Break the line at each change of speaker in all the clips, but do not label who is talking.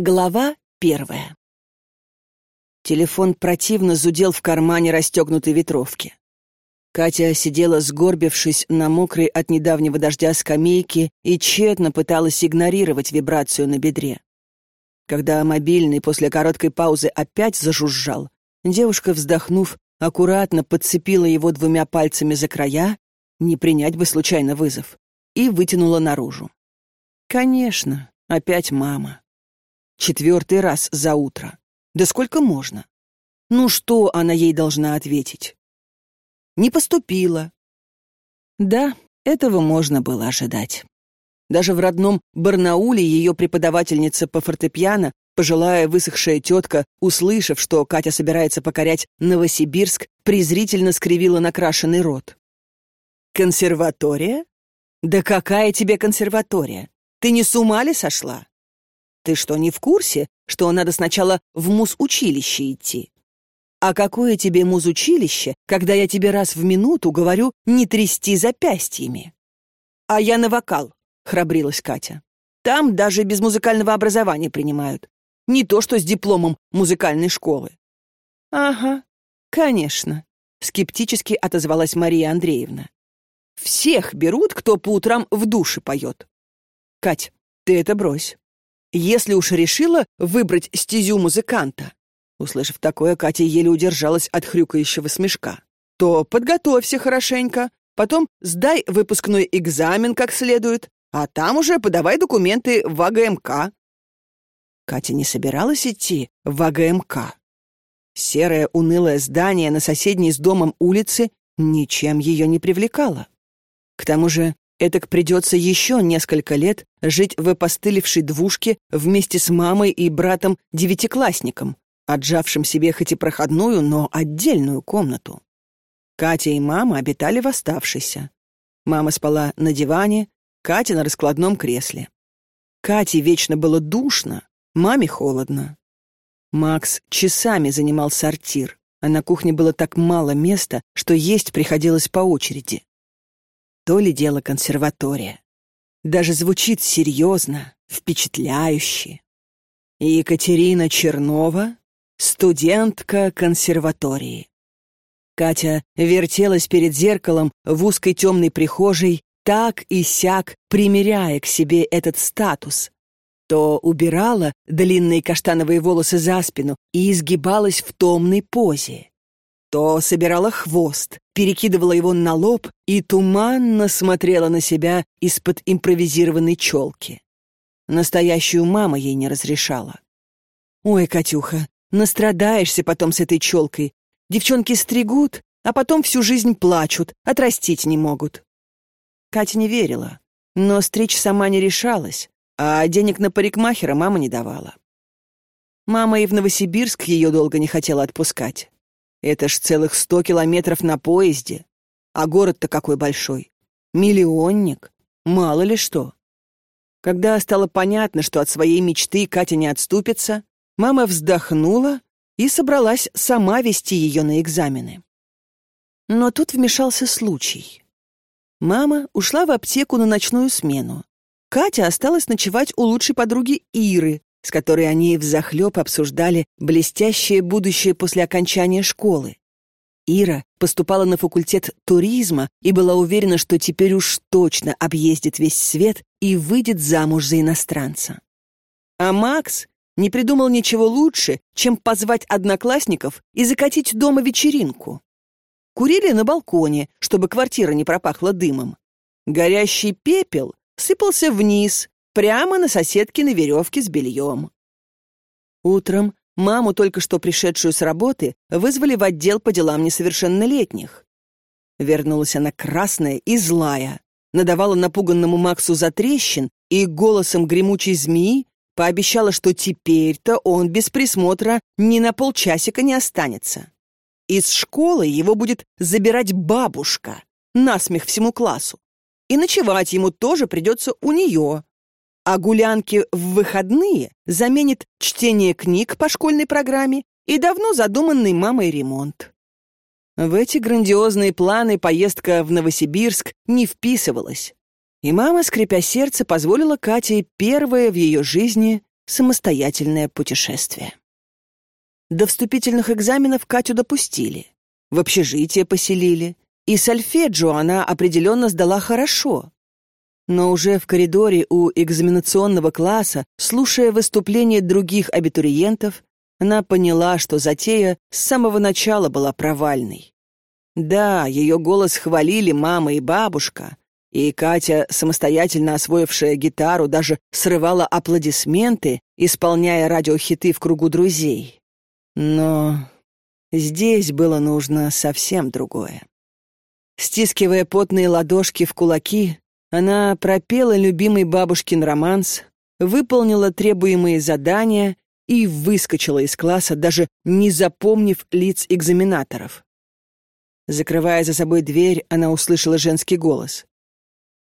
Глава первая. Телефон противно зудел в кармане расстегнутой ветровки. Катя сидела, сгорбившись на мокрой от недавнего дождя скамейке и тщетно пыталась игнорировать вибрацию на бедре. Когда мобильный после короткой паузы опять зажужжал, девушка, вздохнув, аккуратно подцепила его двумя пальцами за края, не принять бы случайно вызов, и вытянула наружу. Конечно, опять мама. Четвертый раз за утро. Да сколько можно? Ну что она ей должна ответить? Не поступила. Да, этого можно было ожидать. Даже в родном Барнауле ее преподавательница по фортепиано, пожилая высохшая тетка, услышав, что Катя собирается покорять Новосибирск, презрительно скривила накрашенный рот. «Консерватория? Да какая тебе консерватория? Ты не с ума ли сошла? Ты что, не в курсе, что надо сначала в музучилище идти? А какое тебе музучилище, когда я тебе раз в минуту говорю не трясти запястьями? А я на вокал, храбрилась Катя. Там даже без музыкального образования принимают. Не то что с дипломом музыкальной школы. Ага, конечно, скептически отозвалась Мария Андреевна. Всех берут, кто по утрам в душе поет. Кать, ты это брось. Если уж решила выбрать стезю музыканта, услышав такое, Катя еле удержалась от хрюкающего смешка, то подготовься хорошенько, потом сдай выпускной экзамен как следует, а там уже подавай документы в АГМК. Катя не собиралась идти в АГМК. Серое унылое здание на соседней с домом улице ничем ее не привлекало. К тому же Этак придется еще несколько лет жить в опостылевшей двушке вместе с мамой и братом-девятиклассником, отжавшим себе хоть и проходную, но отдельную комнату. Катя и мама обитали в оставшейся. Мама спала на диване, Катя на раскладном кресле. Кате вечно было душно, маме холодно. Макс часами занимал сортир, а на кухне было так мало места, что есть приходилось по очереди то ли дело консерватория. Даже звучит серьезно, впечатляюще. Екатерина Чернова, студентка консерватории. Катя вертелась перед зеркалом в узкой темной прихожей, так и сяк, примеряя к себе этот статус. То убирала длинные каштановые волосы за спину и изгибалась в томной позе то собирала хвост, перекидывала его на лоб и туманно смотрела на себя из-под импровизированной челки. Настоящую мама ей не разрешала. «Ой, Катюха, настрадаешься потом с этой челкой. Девчонки стригут, а потом всю жизнь плачут, отрастить не могут». Катя не верила, но стричь сама не решалась, а денег на парикмахера мама не давала. Мама и в Новосибирск ее долго не хотела отпускать. Это ж целых сто километров на поезде. А город-то какой большой. Миллионник. Мало ли что. Когда стало понятно, что от своей мечты Катя не отступится, мама вздохнула и собралась сама вести ее на экзамены. Но тут вмешался случай. Мама ушла в аптеку на ночную смену. Катя осталась ночевать у лучшей подруги Иры, с которой они взахлеб обсуждали блестящее будущее после окончания школы. Ира поступала на факультет туризма и была уверена, что теперь уж точно объездит весь свет и выйдет замуж за иностранца. А Макс не придумал ничего лучше, чем позвать одноклассников и закатить дома вечеринку. Курили на балконе, чтобы квартира не пропахла дымом. Горящий пепел сыпался вниз, прямо на соседкиной веревке с бельем. Утром маму, только что пришедшую с работы, вызвали в отдел по делам несовершеннолетних. Вернулась она красная и злая, надавала напуганному Максу за трещин и голосом гремучей змеи пообещала, что теперь-то он без присмотра ни на полчасика не останется. Из школы его будет забирать бабушка, насмех всему классу. И ночевать ему тоже придется у нее, а гулянки в выходные заменит чтение книг по школьной программе и давно задуманный мамой ремонт. В эти грандиозные планы поездка в Новосибирск не вписывалась. И мама, скрипя сердце, позволила Кате первое в ее жизни самостоятельное путешествие. До вступительных экзаменов Катю допустили. В общежитие поселили. И сольфеджио она определенно сдала хорошо. Но уже в коридоре у экзаменационного класса, слушая выступления других абитуриентов, она поняла, что затея с самого начала была провальной. Да, ее голос хвалили мама и бабушка, и Катя, самостоятельно освоившая гитару, даже срывала аплодисменты, исполняя радиохиты в кругу друзей. Но здесь было нужно совсем другое. Стискивая потные ладошки в кулаки, она пропела любимый бабушкин романс, выполнила требуемые задания и выскочила из класса, даже не запомнив лиц экзаменаторов. Закрывая за собой дверь, она услышала женский голос.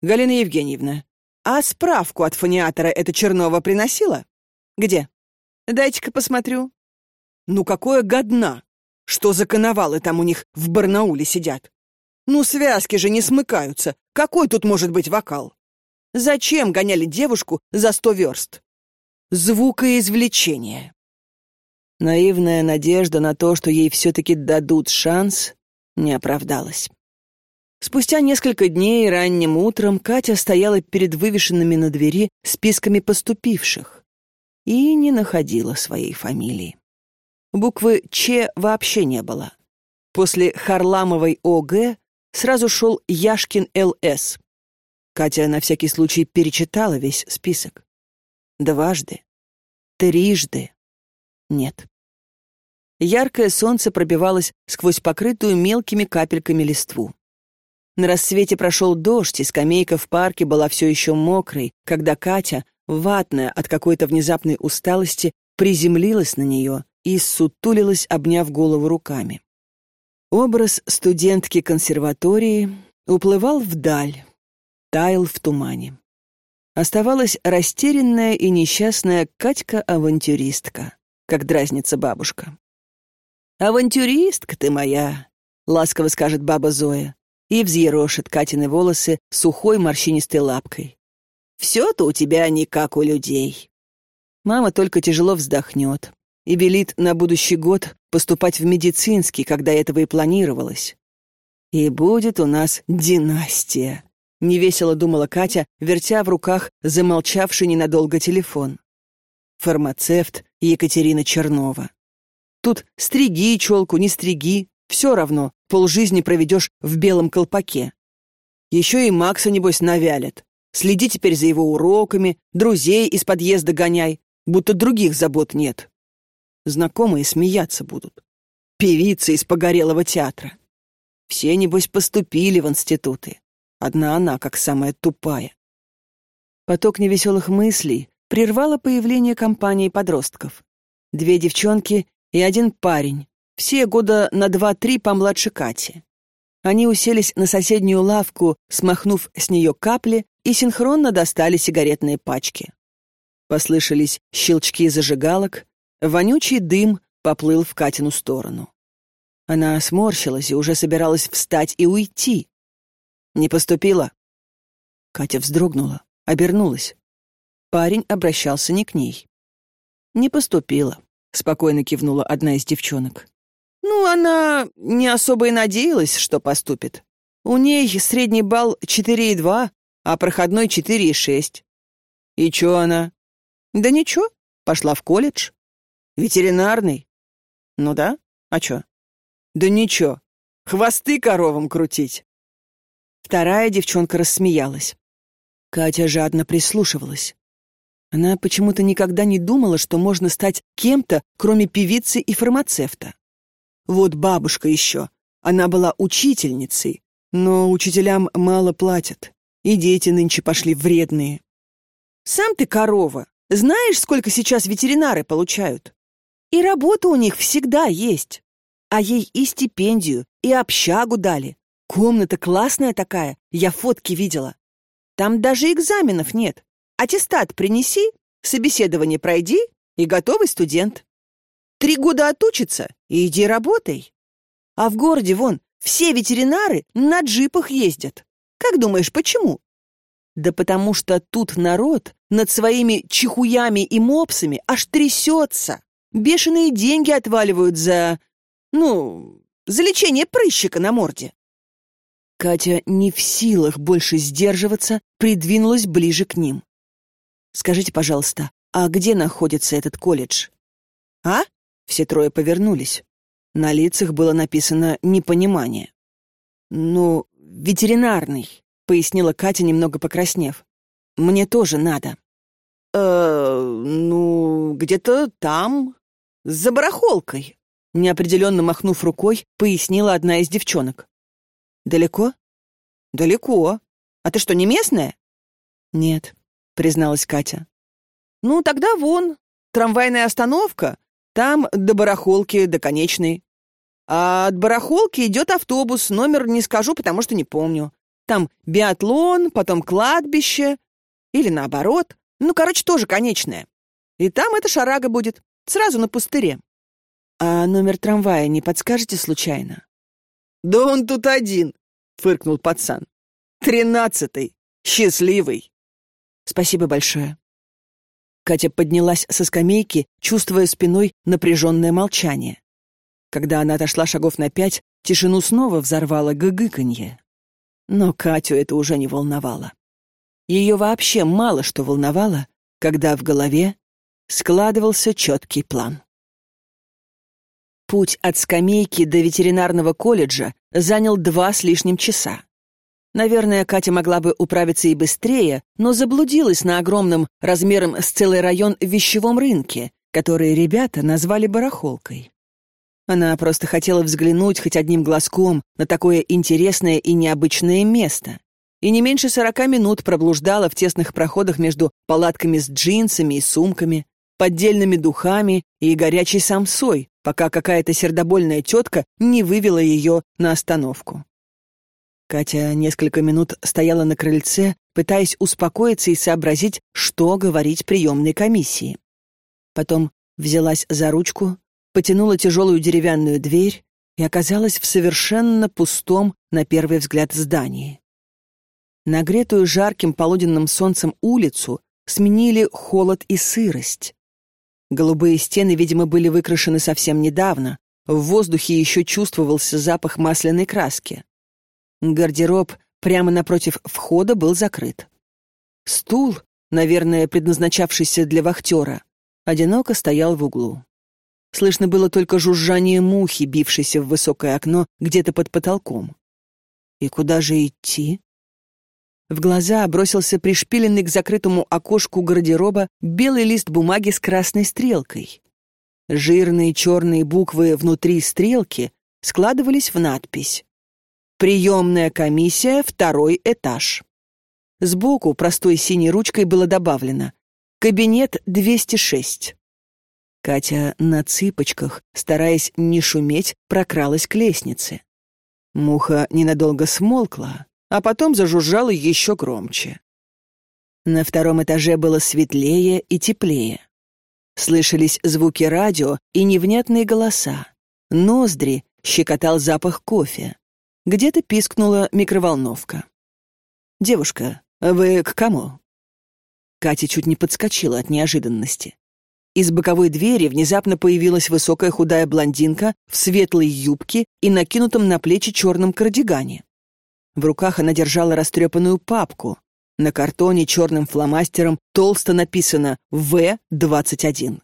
«Галина Евгеньевна, а справку от фониатора эта Чернова приносила? Где? Дайте-ка посмотрю». «Ну какое годна! Что за коновалы там у них в Барнауле сидят? Ну связки же не смыкаются. Какой тут может быть вокал? Зачем гоняли девушку за сто верст? Звукоизвлечение». Наивная надежда на то, что ей все-таки дадут шанс, не оправдалась. Спустя несколько дней ранним утром Катя стояла перед вывешенными на двери списками поступивших и не находила своей фамилии. Буквы «Ч» вообще не было. После Харламовой ОГ сразу шел Яшкин ЛС. Катя на всякий случай перечитала весь список. Дважды. Трижды. Нет. Яркое солнце пробивалось сквозь покрытую мелкими капельками листву. На рассвете прошел дождь, и скамейка в парке была все еще мокрой, когда Катя, ватная от какой-то внезапной усталости, приземлилась на нее и сутулилась, обняв голову руками. Образ студентки консерватории уплывал вдаль, таял в тумане. Оставалась растерянная и несчастная Катька-авантюристка, как дразнится бабушка. «Авантюристка ты моя!» — ласково скажет баба Зоя и взъерошит Катины волосы сухой морщинистой лапкой. «Все-то у тебя не как у людей». Мама только тяжело вздохнет и велит на будущий год поступать в медицинский, когда этого и планировалось. «И будет у нас династия», — невесело думала Катя, вертя в руках замолчавший ненадолго телефон. Фармацевт Екатерина Чернова. Тут стриги челку, не стриги, все равно, полжизни проведешь в белом колпаке. Еще и Макса, небось, навялят. Следи теперь за его уроками, друзей из подъезда гоняй, будто других забот нет. Знакомые смеяться будут. Певица из погорелого театра. Все, небось, поступили в институты. Одна она, как самая тупая. Поток невеселых мыслей прервало появление компании подростков. Две девчонки и один парень, все года на два-три помладше Кати. Они уселись на соседнюю лавку, смахнув с нее капли, и синхронно достали сигаретные пачки. Послышались щелчки зажигалок, вонючий дым поплыл в Катину сторону. Она сморщилась и уже собиралась встать и уйти. Не поступила. Катя вздрогнула, обернулась. Парень обращался не к ней. Не поступила спокойно кивнула одна из девчонок. Ну, она не особо и надеялась, что поступит. У ней средний балл 4,2, а проходной 4,6. И чё она? Да ничего, пошла в колледж. Ветеринарный. Ну да, а чё? Да ничего, хвосты коровам крутить. Вторая девчонка рассмеялась. Катя жадно прислушивалась. Она почему-то никогда не думала, что можно стать кем-то, кроме певицы и фармацевта. Вот бабушка еще. Она была учительницей, но учителям мало платят, и дети нынче пошли вредные. Сам ты корова. Знаешь, сколько сейчас ветеринары получают? И работа у них всегда есть. А ей и стипендию, и общагу дали. Комната классная такая, я фотки видела. Там даже экзаменов нет. Аттестат принеси, собеседование пройди, и готовый студент. Три года отучится и иди работай. А в городе, вон, все ветеринары на джипах ездят. Как думаешь, почему? Да потому что тут народ над своими чихуями и мопсами аж трясется. Бешеные деньги отваливают за... ну, за лечение прыщика на морде. Катя не в силах больше сдерживаться, придвинулась ближе к ним. «Скажите, пожалуйста, а где находится этот колледж?» «А?» — все трое повернулись. На лицах было написано «непонимание». «Ну, ветеринарный», — пояснила Катя, немного покраснев. «Мне тоже надо». «Э, ну, где-то там, за барахолкой», — неопределенно махнув рукой, пояснила одна из девчонок. «Далеко?» «Далеко. А ты что, не местная?» «Нет», — призналась Катя. «Ну, тогда вон, трамвайная остановка, там до барахолки, до конечной. А от барахолки идет автобус, номер не скажу, потому что не помню. Там биатлон, потом кладбище. Или наоборот. Ну, короче, тоже конечная. И там эта шарага будет, сразу на пустыре. А номер трамвая не подскажете случайно? «Да он тут один», — фыркнул пацан. «Тринадцатый. Счастливый». «Спасибо большое». Катя поднялась со скамейки, чувствуя спиной напряженное молчание. Когда она отошла шагов на пять, тишину снова взорвало гыгыканье. Но Катю это уже не волновало. Ее вообще мало что волновало, когда в голове складывался четкий план. Путь от скамейки до ветеринарного колледжа занял два с лишним часа. Наверное, Катя могла бы управиться и быстрее, но заблудилась на огромном размером с целый район вещевом рынке, который ребята назвали барахолкой. Она просто хотела взглянуть хоть одним глазком на такое интересное и необычное место. И не меньше сорока минут проблуждала в тесных проходах между палатками с джинсами и сумками, поддельными духами и горячей самсой, пока какая-то сердобольная тетка не вывела ее на остановку. Катя несколько минут стояла на крыльце, пытаясь успокоиться и сообразить, что говорить приемной комиссии. Потом взялась за ручку, потянула тяжелую деревянную дверь и оказалась в совершенно пустом, на первый взгляд, здании. Нагретую жарким полуденным солнцем улицу сменили холод и сырость. Голубые стены, видимо, были выкрашены совсем недавно. В воздухе еще чувствовался запах масляной краски. Гардероб прямо напротив входа был закрыт. Стул, наверное, предназначавшийся для вахтера, одиноко стоял в углу. Слышно было только жужжание мухи, бившейся в высокое окно где-то под потолком. И куда же идти? В глаза бросился пришпиленный к закрытому окошку гардероба белый лист бумаги с красной стрелкой. Жирные черные буквы внутри стрелки складывались в надпись «Приемная комиссия, второй этаж». Сбоку простой синей ручкой было добавлено «Кабинет 206». Катя на цыпочках, стараясь не шуметь, прокралась к лестнице. Муха ненадолго смолкла, а потом зажужжало еще громче. На втором этаже было светлее и теплее. Слышались звуки радио и невнятные голоса. Ноздри щекотал запах кофе. Где-то пискнула микроволновка. «Девушка, вы к кому?» Катя чуть не подскочила от неожиданности. Из боковой двери внезапно появилась высокая худая блондинка в светлой юбке и накинутом на плечи черном кардигане. В руках она держала растрепанную папку. На картоне черным фломастером толсто написано «В-21».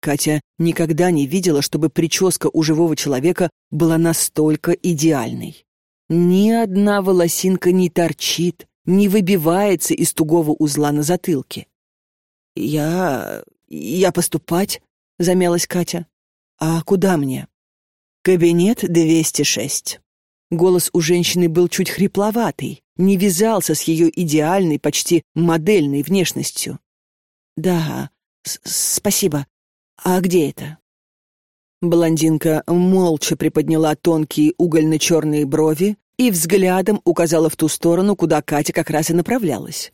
Катя никогда не видела, чтобы прическа у живого человека была настолько идеальной. Ни одна волосинка не торчит, не выбивается из тугого узла на затылке. «Я... я поступать?» — замялась Катя. «А куда мне?» «Кабинет 206». Голос у женщины был чуть хрипловатый, не вязался с ее идеальной, почти модельной внешностью. «Да, спасибо. А где это?» Блондинка молча приподняла тонкие угольно-черные брови и взглядом указала в ту сторону, куда Катя как раз и направлялась.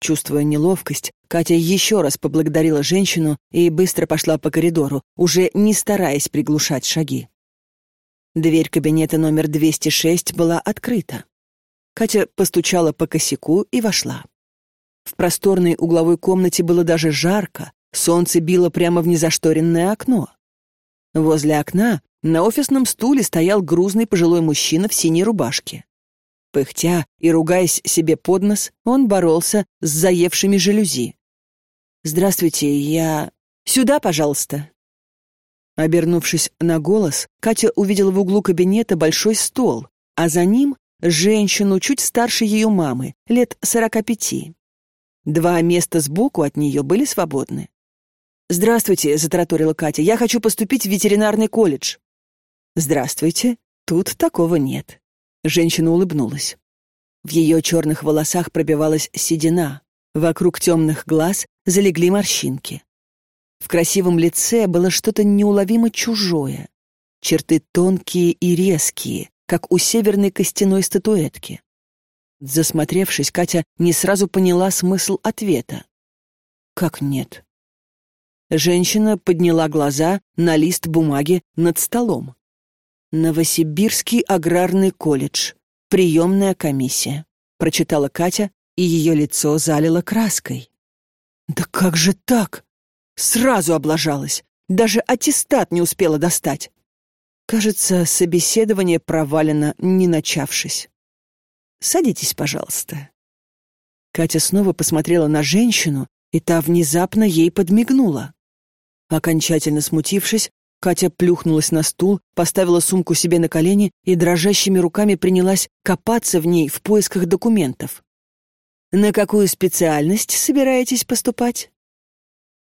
Чувствуя неловкость, Катя еще раз поблагодарила женщину и быстро пошла по коридору, уже не стараясь приглушать шаги. Дверь кабинета номер 206 была открыта. Катя постучала по косяку и вошла. В просторной угловой комнате было даже жарко, солнце било прямо в незашторенное окно. Возле окна на офисном стуле стоял грузный пожилой мужчина в синей рубашке. Пыхтя и ругаясь себе под нос, он боролся с заевшими жалюзи. «Здравствуйте, я...» «Сюда, пожалуйста!» Обернувшись на голос, Катя увидела в углу кабинета большой стол, а за ним женщину чуть старше ее мамы, лет сорока пяти. Два места сбоку от нее были свободны. «Здравствуйте», — затараторила Катя, — «я хочу поступить в ветеринарный колледж». «Здравствуйте, тут такого нет». Женщина улыбнулась. В ее черных волосах пробивалась седина, вокруг темных глаз залегли морщинки. В красивом лице было что-то неуловимо чужое. Черты тонкие и резкие, как у северной костяной статуэтки. Засмотревшись, Катя не сразу поняла смысл ответа. «Как нет?» Женщина подняла глаза на лист бумаги над столом. «Новосибирский аграрный колледж. Приемная комиссия», — прочитала Катя, и ее лицо залило краской. «Да как же так?» Сразу облажалась. Даже аттестат не успела достать. Кажется, собеседование провалено, не начавшись. «Садитесь, пожалуйста». Катя снова посмотрела на женщину, и та внезапно ей подмигнула. Окончательно смутившись, Катя плюхнулась на стул, поставила сумку себе на колени и дрожащими руками принялась копаться в ней в поисках документов. «На какую специальность собираетесь поступать?»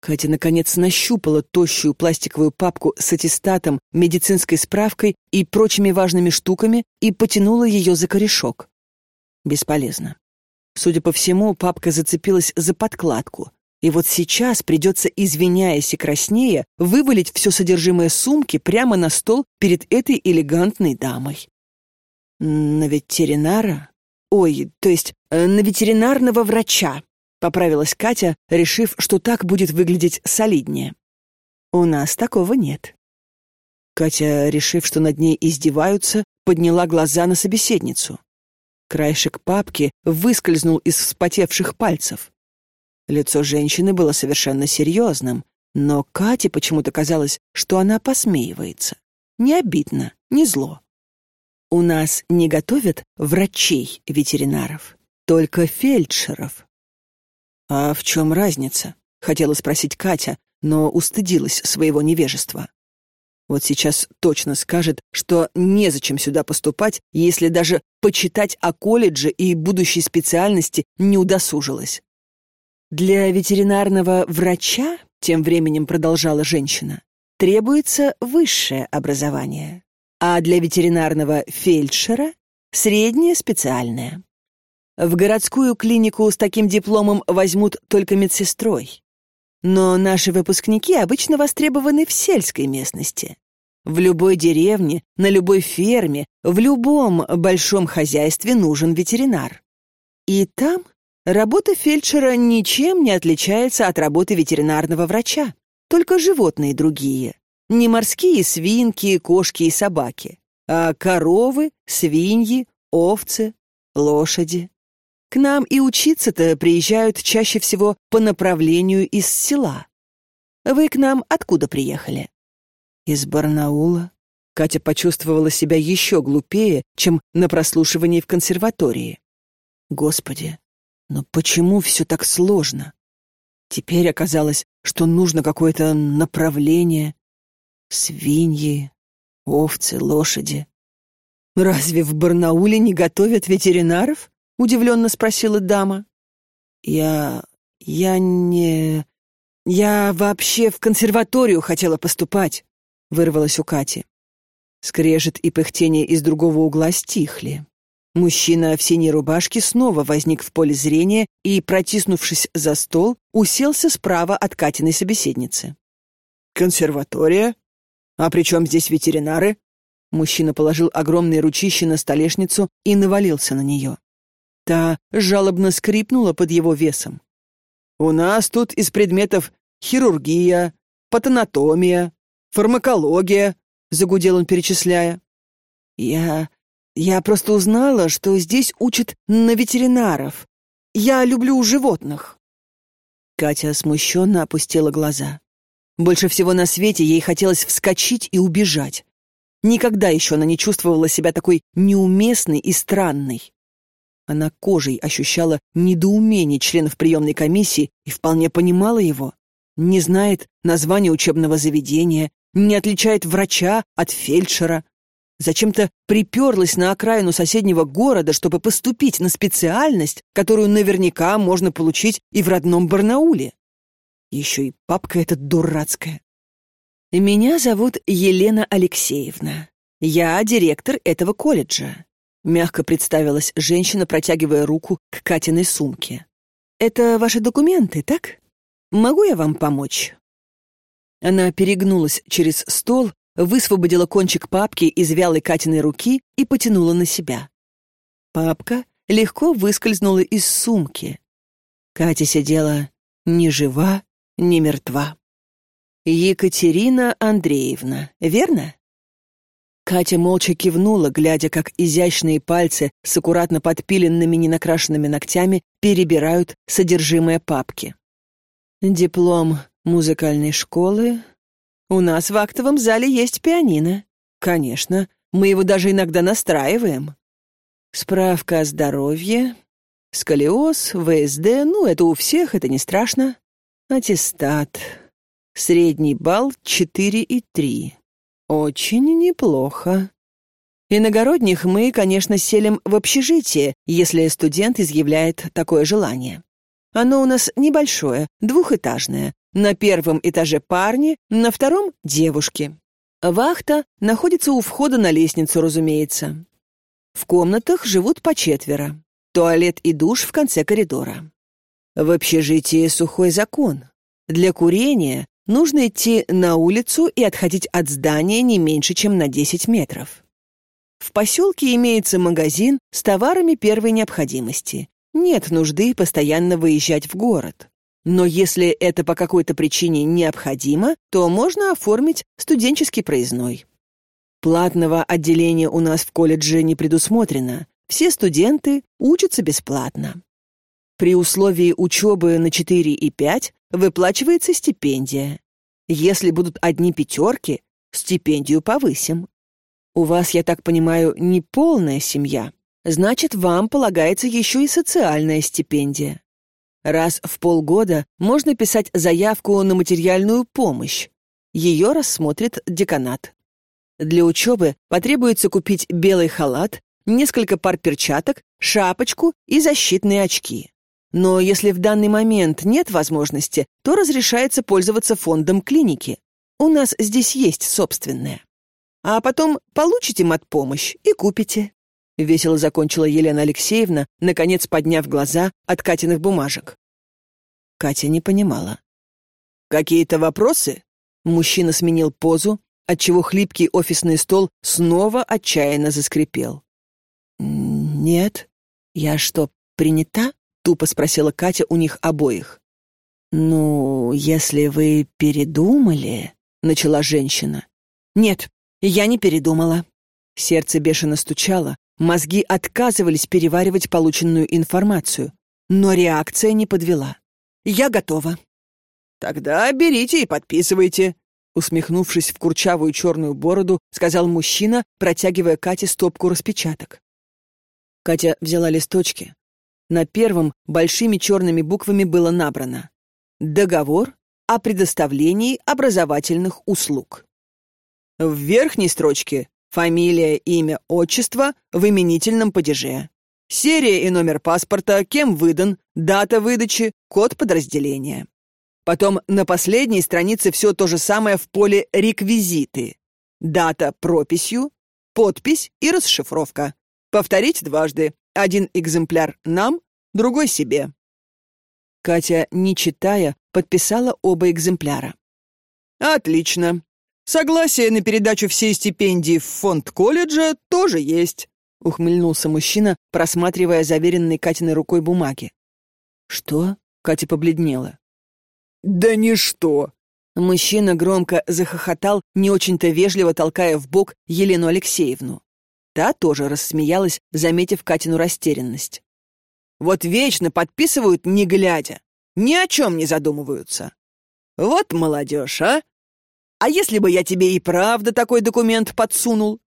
Катя, наконец, нащупала тощую пластиковую папку с аттестатом, медицинской справкой и прочими важными штуками и потянула ее за корешок. Бесполезно. Судя по всему, папка зацепилась за подкладку. И вот сейчас придется, извиняясь и краснея, вывалить все содержимое сумки прямо на стол перед этой элегантной дамой. На ветеринара? Ой, то есть э, на ветеринарного врача. Поправилась Катя, решив, что так будет выглядеть солиднее. У нас такого нет. Катя, решив, что над ней издеваются, подняла глаза на собеседницу. Краешек папки выскользнул из вспотевших пальцев. Лицо женщины было совершенно серьезным, но Кате почему-то казалось, что она посмеивается. Не обидно, не зло. У нас не готовят врачей-ветеринаров, только фельдшеров. «А в чем разница?» — хотела спросить Катя, но устыдилась своего невежества. Вот сейчас точно скажет, что незачем сюда поступать, если даже почитать о колледже и будущей специальности не удосужилась. «Для ветеринарного врача, — тем временем продолжала женщина, — требуется высшее образование, а для ветеринарного фельдшера — среднее специальное. В городскую клинику с таким дипломом возьмут только медсестрой. Но наши выпускники обычно востребованы в сельской местности. В любой деревне, на любой ферме, в любом большом хозяйстве нужен ветеринар. И там работа фельдшера ничем не отличается от работы ветеринарного врача, только животные другие. Не морские свинки, кошки и собаки, а коровы, свиньи, овцы, лошади. К нам и учиться-то приезжают чаще всего по направлению из села. Вы к нам откуда приехали? Из Барнаула. Катя почувствовала себя еще глупее, чем на прослушивании в консерватории. Господи, но почему все так сложно? Теперь оказалось, что нужно какое-то направление. Свиньи, овцы, лошади. Разве в Барнауле не готовят ветеринаров? — удивленно спросила дама. «Я... я не... я вообще в консерваторию хотела поступать», — вырвалась у Кати. Скрежет и пыхтение из другого угла стихли. Мужчина в синей рубашке снова возник в поле зрения и, протиснувшись за стол, уселся справа от Катиной собеседницы. «Консерватория? А при чем здесь ветеринары?» Мужчина положил огромные ручища на столешницу и навалился на нее. Та жалобно скрипнула под его весом. «У нас тут из предметов хирургия, патанатомия, фармакология», — загудел он, перечисляя. «Я... Я просто узнала, что здесь учат на ветеринаров. Я люблю животных». Катя смущенно опустила глаза. Больше всего на свете ей хотелось вскочить и убежать. Никогда еще она не чувствовала себя такой неуместной и странной. Она кожей ощущала недоумение членов приемной комиссии и вполне понимала его. Не знает названия учебного заведения, не отличает врача от фельдшера. Зачем-то приперлась на окраину соседнего города, чтобы поступить на специальность, которую наверняка можно получить и в родном Барнауле. Еще и папка эта дурацкая. Меня зовут Елена Алексеевна. Я директор этого колледжа. Мягко представилась женщина, протягивая руку к Катиной сумке. «Это ваши документы, так? Могу я вам помочь?» Она перегнулась через стол, высвободила кончик папки из вялой Катиной руки и потянула на себя. Папка легко выскользнула из сумки. Катя сидела ни жива, ни мертва. «Екатерина Андреевна, верно?» Катя молча кивнула, глядя, как изящные пальцы с аккуратно подпиленными ненакрашенными ногтями перебирают содержимое папки. Диплом музыкальной школы. У нас в актовом зале есть пианино. Конечно, мы его даже иногда настраиваем. Справка о здоровье, сколиоз, ВСД, ну, это у всех, это не страшно. Аттестат. Средний балл 4,3. Очень неплохо. Иногородних мы, конечно, селим в общежитие, если студент изъявляет такое желание. Оно у нас небольшое, двухэтажное. На первом этаже парни, на втором — девушки. Вахта находится у входа на лестницу, разумеется. В комнатах живут по четверо. Туалет и душ в конце коридора. В общежитии сухой закон. Для курения нужно идти на улицу и отходить от здания не меньше, чем на 10 метров. В поселке имеется магазин с товарами первой необходимости. Нет нужды постоянно выезжать в город. Но если это по какой-то причине необходимо, то можно оформить студенческий проездной. Платного отделения у нас в колледже не предусмотрено. Все студенты учатся бесплатно. При условии учебы на 4 и 5 выплачивается стипендия. Если будут одни пятерки, стипендию повысим. У вас, я так понимаю, не полная семья. Значит, вам полагается еще и социальная стипендия. Раз в полгода можно писать заявку на материальную помощь. Ее рассмотрит деканат. Для учебы потребуется купить белый халат, несколько пар перчаток, шапочку и защитные очки. Но если в данный момент нет возможности, то разрешается пользоваться фондом клиники. У нас здесь есть собственное. А потом получите матпомощь и купите. Весело закончила Елена Алексеевна, наконец подняв глаза от Катиных бумажек. Катя не понимала. «Какие-то вопросы?» Мужчина сменил позу, отчего хлипкий офисный стол снова отчаянно заскрипел. «Нет. Я что, принята?» — тупо спросила Катя у них обоих. «Ну, если вы передумали...» — начала женщина. «Нет, я не передумала». Сердце бешено стучало, мозги отказывались переваривать полученную информацию, но реакция не подвела. «Я готова». «Тогда берите и подписывайте», усмехнувшись в курчавую черную бороду, сказал мужчина, протягивая Кате стопку распечаток. Катя взяла листочки, на первом большими черными буквами было набрано «Договор о предоставлении образовательных услуг». В верхней строчке фамилия, имя, отчество в именительном падеже. Серия и номер паспорта, кем выдан, дата выдачи, код подразделения. Потом на последней странице все то же самое в поле «Реквизиты». Дата прописью, подпись и расшифровка. Повторить дважды. Один экземпляр нам, другой себе. Катя, не читая, подписала оба экземпляра. Отлично. Согласие на передачу всей стипендии в фонд колледжа тоже есть, ухмыльнулся мужчина, просматривая заверенной Катиной рукой бумаги. Что? Катя побледнела. Да ничто. Мужчина громко захохотал, не очень-то вежливо толкая в бок Елену Алексеевну. Та тоже рассмеялась, заметив Катину растерянность. «Вот вечно подписывают, не глядя. Ни о чем не задумываются. Вот молодежь, а? А если бы я тебе и правда такой документ подсунул?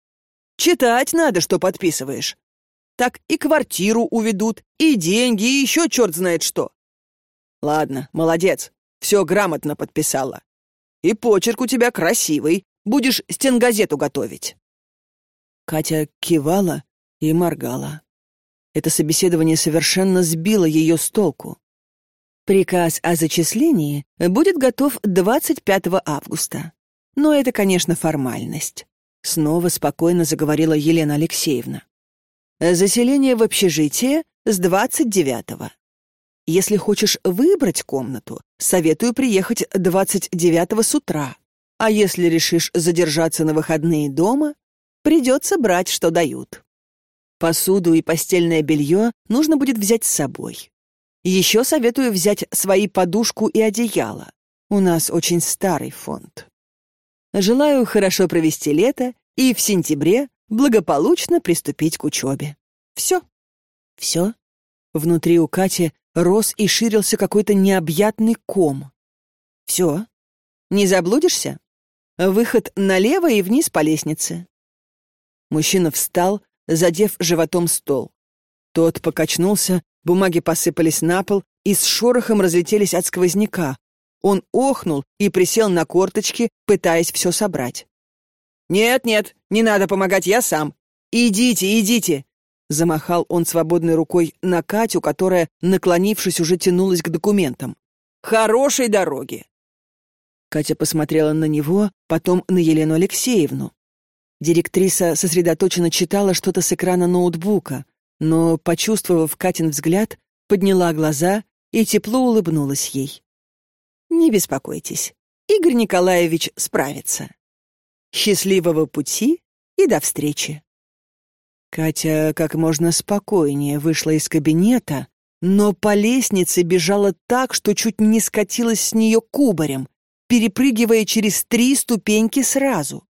Читать надо, что подписываешь. Так и квартиру уведут, и деньги, и еще черт знает что. Ладно, молодец, все грамотно подписала. И почерк у тебя красивый, будешь стенгазету готовить. Катя кивала и моргала. Это собеседование совершенно сбило ее с толку. Приказ о зачислении будет готов 25 августа. Но это, конечно, формальность. Снова спокойно заговорила Елена Алексеевна. Заселение в общежитие с 29-го. Если хочешь выбрать комнату, советую приехать 29-го с утра. А если решишь задержаться на выходные дома, Придется брать, что дают. Посуду и постельное белье нужно будет взять с собой. Еще советую взять свои подушку и одеяло. У нас очень старый фонд. Желаю хорошо провести лето и в сентябре благополучно приступить к учебе. Все. Все. Внутри у Кати рос и ширился какой-то необъятный ком. Все. Не заблудишься? Выход налево и вниз по лестнице. Мужчина встал, задев животом стол. Тот покачнулся, бумаги посыпались на пол и с шорохом разлетелись от сквозняка. Он охнул и присел на корточки, пытаясь все собрать. «Нет, нет, не надо помогать, я сам. Идите, идите!» Замахал он свободной рукой на Катю, которая, наклонившись, уже тянулась к документам. «Хорошей дороги!» Катя посмотрела на него, потом на Елену Алексеевну. Директриса сосредоточенно читала что-то с экрана ноутбука, но, почувствовав Катин взгляд, подняла глаза и тепло улыбнулась ей. «Не беспокойтесь, Игорь Николаевич справится. Счастливого пути и до встречи». Катя как можно спокойнее вышла из кабинета, но по лестнице бежала так, что чуть не скатилась с нее кубарем, перепрыгивая через три ступеньки сразу.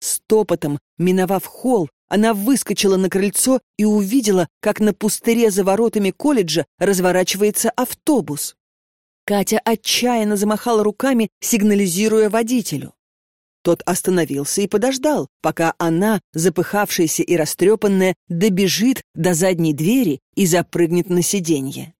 Стопотом, миновав холл, она выскочила на крыльцо и увидела, как на пустыре за воротами колледжа разворачивается автобус. Катя отчаянно замахала руками, сигнализируя водителю. Тот остановился и подождал, пока она, запыхавшаяся и растрепанная, добежит до задней двери и запрыгнет на сиденье.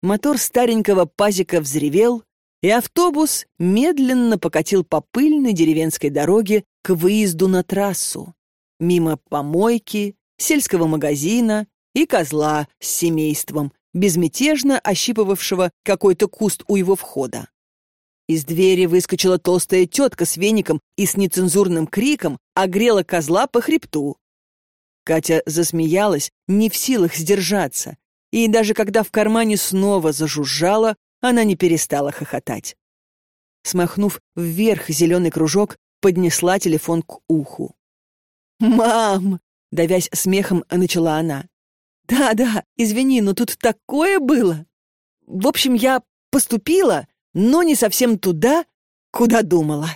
Мотор старенького пазика взревел, и автобус медленно покатил по пыльной деревенской дороге к выезду на трассу, мимо помойки, сельского магазина и козла с семейством, безмятежно ощипывавшего какой-то куст у его входа. Из двери выскочила толстая тетка с веником и с нецензурным криком огрела козла по хребту. Катя засмеялась, не в силах сдержаться, и даже когда в кармане снова зажужжала, она не перестала хохотать. Смахнув вверх зеленый кружок, поднесла телефон к уху. «Мам!» — давясь смехом, начала она. «Да-да, извини, но тут такое было. В общем, я поступила, но не совсем туда, куда думала».